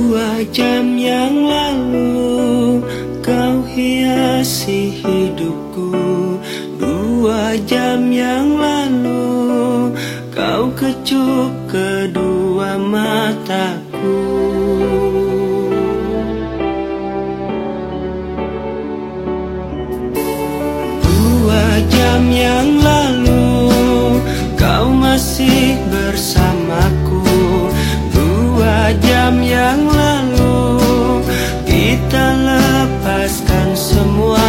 Dua jam yang lalu kau hiasi hidupku. Dua jam yang lalu kau kecup kedua mataku. amor.